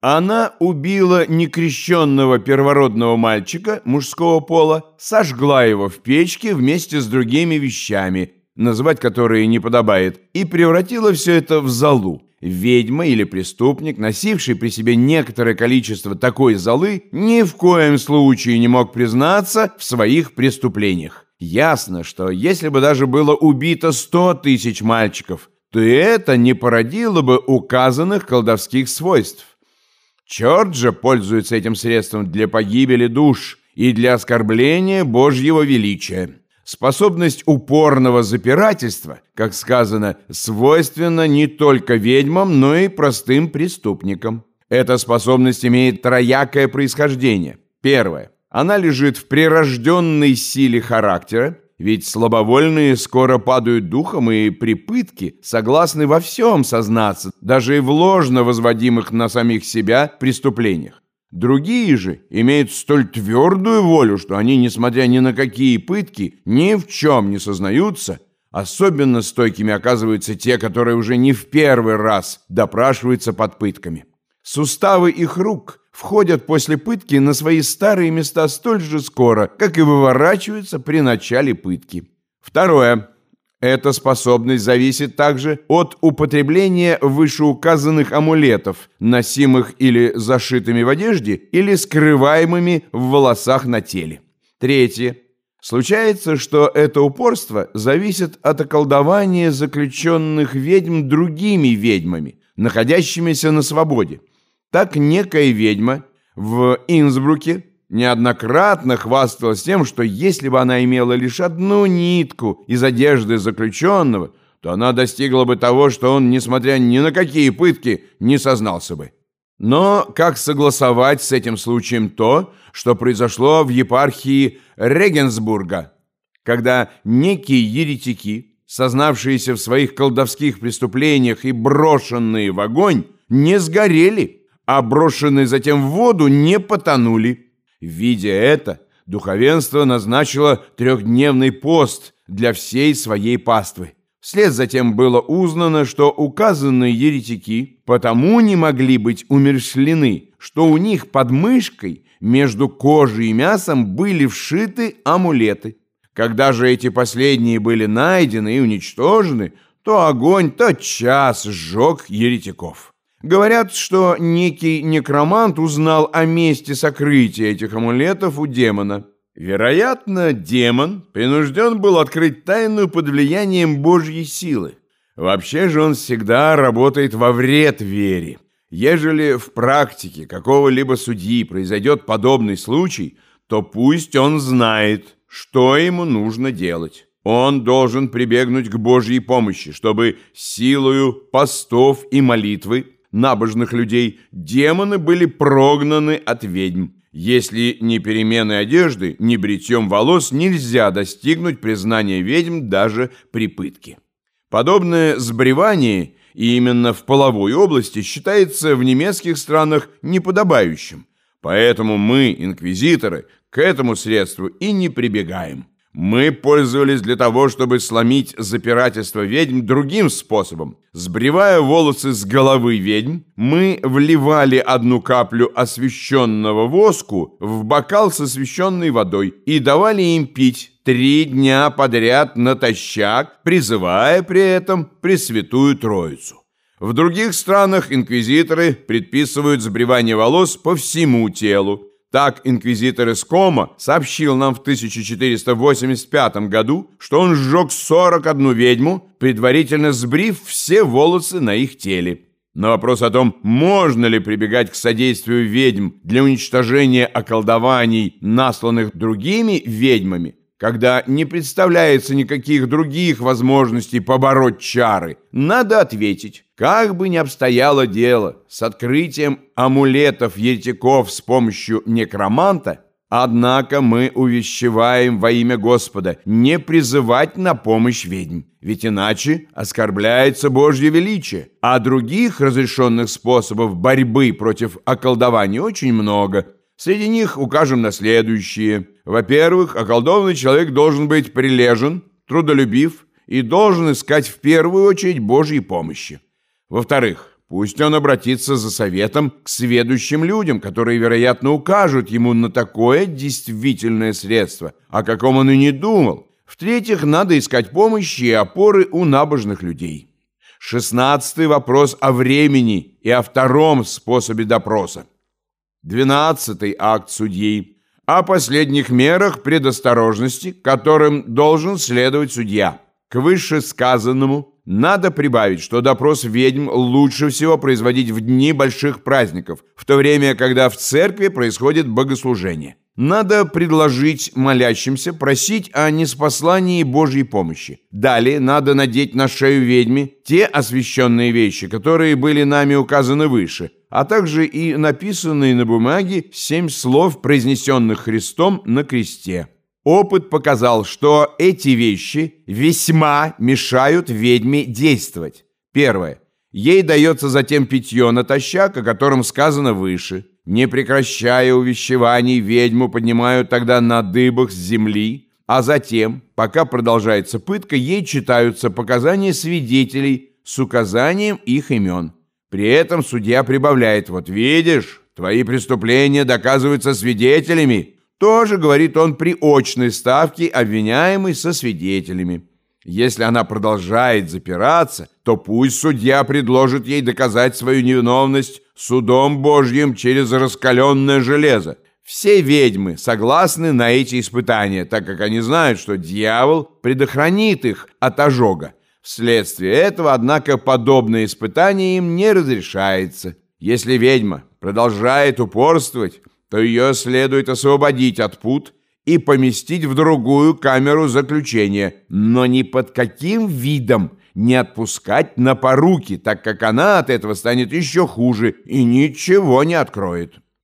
Она убила некрещенного первородного мальчика мужского пола, сожгла его в печке вместе с другими вещами, называть которые не подобает, и превратила все это в золу. Ведьма или преступник, носивший при себе некоторое количество такой золы, ни в коем случае не мог признаться в своих преступлениях. Ясно, что если бы даже было убито сто тысяч мальчиков, то это не породило бы указанных колдовских свойств. Черт же пользуется этим средством для погибели душ и для оскорбления Божьего величия. Способность упорного запирательства, как сказано, свойственна не только ведьмам, но и простым преступникам. Эта способность имеет троякое происхождение. Первое. Она лежит в прирожденной силе характера, ведь слабовольные скоро падают духом и при пытке согласны во всем сознаться, даже и в ложно возводимых на самих себя преступлениях. Другие же имеют столь твердую волю, что они, несмотря ни на какие пытки, ни в чем не сознаются. Особенно стойкими оказываются те, которые уже не в первый раз допрашиваются под пытками. Суставы их рук входят после пытки на свои старые места столь же скоро, как и выворачиваются при начале пытки. Второе. Эта способность зависит также от употребления вышеуказанных амулетов, носимых или зашитыми в одежде, или скрываемыми в волосах на теле. Третье. Случается, что это упорство зависит от околдования заключенных ведьм другими ведьмами, находящимися на свободе. Так некая ведьма в Инсбруке неоднократно хвасталась тем, что если бы она имела лишь одну нитку из одежды заключенного, то она достигла бы того, что он, несмотря ни на какие пытки, не сознался бы. Но как согласовать с этим случаем то, что произошло в епархии Регенсбурга, когда некие еретики, сознавшиеся в своих колдовских преступлениях и брошенные в огонь, не сгорели, а брошенные затем в воду не потонули. Видя это, духовенство назначило трехдневный пост для всей своей паствы. Вслед затем было узнано, что указанные еретики потому не могли быть умершлены, что у них под мышкой между кожей и мясом были вшиты амулеты. Когда же эти последние были найдены и уничтожены, то огонь тотчас сжег еретиков. Говорят, что некий некромант узнал о месте сокрытия этих амулетов у демона. Вероятно, демон принужден был открыть тайну под влиянием Божьей силы. Вообще же он всегда работает во вред вере. Ежели в практике какого-либо судьи произойдет подобный случай, то пусть он знает, что ему нужно делать. Он должен прибегнуть к Божьей помощи, чтобы силою постов и молитвы набожных людей, демоны были прогнаны от ведьм. Если не перемены одежды, ни бритьем волос нельзя достигнуть признания ведьм даже при пытке. Подобное сбривание и именно в половой области считается в немецких странах неподобающим. Поэтому мы, инквизиторы, к этому средству и не прибегаем. Мы пользовались для того, чтобы сломить запирательство ведьм другим способом. Сбривая волосы с головы ведьм, мы вливали одну каплю освященного воску в бокал с освященной водой и давали им пить три дня подряд натощак, призывая при этом Пресвятую Троицу. В других странах инквизиторы предписывают сбривание волос по всему телу, так инквизитор из Кома сообщил нам в 1485 году, что он сжег 41 ведьму, предварительно сбрив все волосы на их теле. На вопрос о том, можно ли прибегать к содействию ведьм для уничтожения околдований, насланных другими ведьмами, когда не представляется никаких других возможностей побороть чары, надо ответить, как бы ни обстояло дело с открытием амулетов еретиков с помощью некроманта, однако мы увещеваем во имя Господа не призывать на помощь ведьм, ведь иначе оскорбляется Божье величие, а других разрешенных способов борьбы против околдования очень много – Среди них укажем на следующие. Во-первых, околдованный человек должен быть прилежен, трудолюбив и должен искать в первую очередь Божьей помощи. Во-вторых, пусть он обратится за советом к сведущим людям, которые, вероятно, укажут ему на такое действительное средство, о каком он и не думал. В-третьих, надо искать помощи и опоры у набожных людей. Шестнадцатый вопрос о времени и о втором способе допроса. Двенадцатый акт судьи о последних мерах предосторожности, которым должен следовать судья. К вышесказанному надо прибавить, что допрос ведьм лучше всего производить в дни больших праздников, в то время, когда в церкви происходит богослужение. Надо предложить молящимся просить о неспослании Божьей помощи. Далее надо надеть на шею ведьме те освященные вещи, которые были нами указаны выше, а также и написанные на бумаге семь слов, произнесенных Христом на кресте. Опыт показал, что эти вещи весьма мешают ведьме действовать. Первое. Ей дается затем питье натощак, о котором сказано выше. Не прекращая увещеваний, ведьму поднимают тогда на дыбах с земли, а затем, пока продолжается пытка, ей читаются показания свидетелей с указанием их имен. При этом судья прибавляет «Вот видишь, твои преступления доказываются свидетелями». Тоже, говорит он, при очной ставке обвиняемый со свидетелями. Если она продолжает запираться, то пусть судья предложит ей доказать свою невиновность судом Божьим через раскаленное железо. Все ведьмы согласны на эти испытания, так как они знают, что дьявол предохранит их от ожога. Вследствие этого, однако, подобное испытание им не разрешается. Если ведьма продолжает упорствовать, то ее следует освободить от пут и поместить в другую камеру заключения, но ни под каким видом не отпускать на поруки, так как она от этого станет еще хуже и ничего не откроет.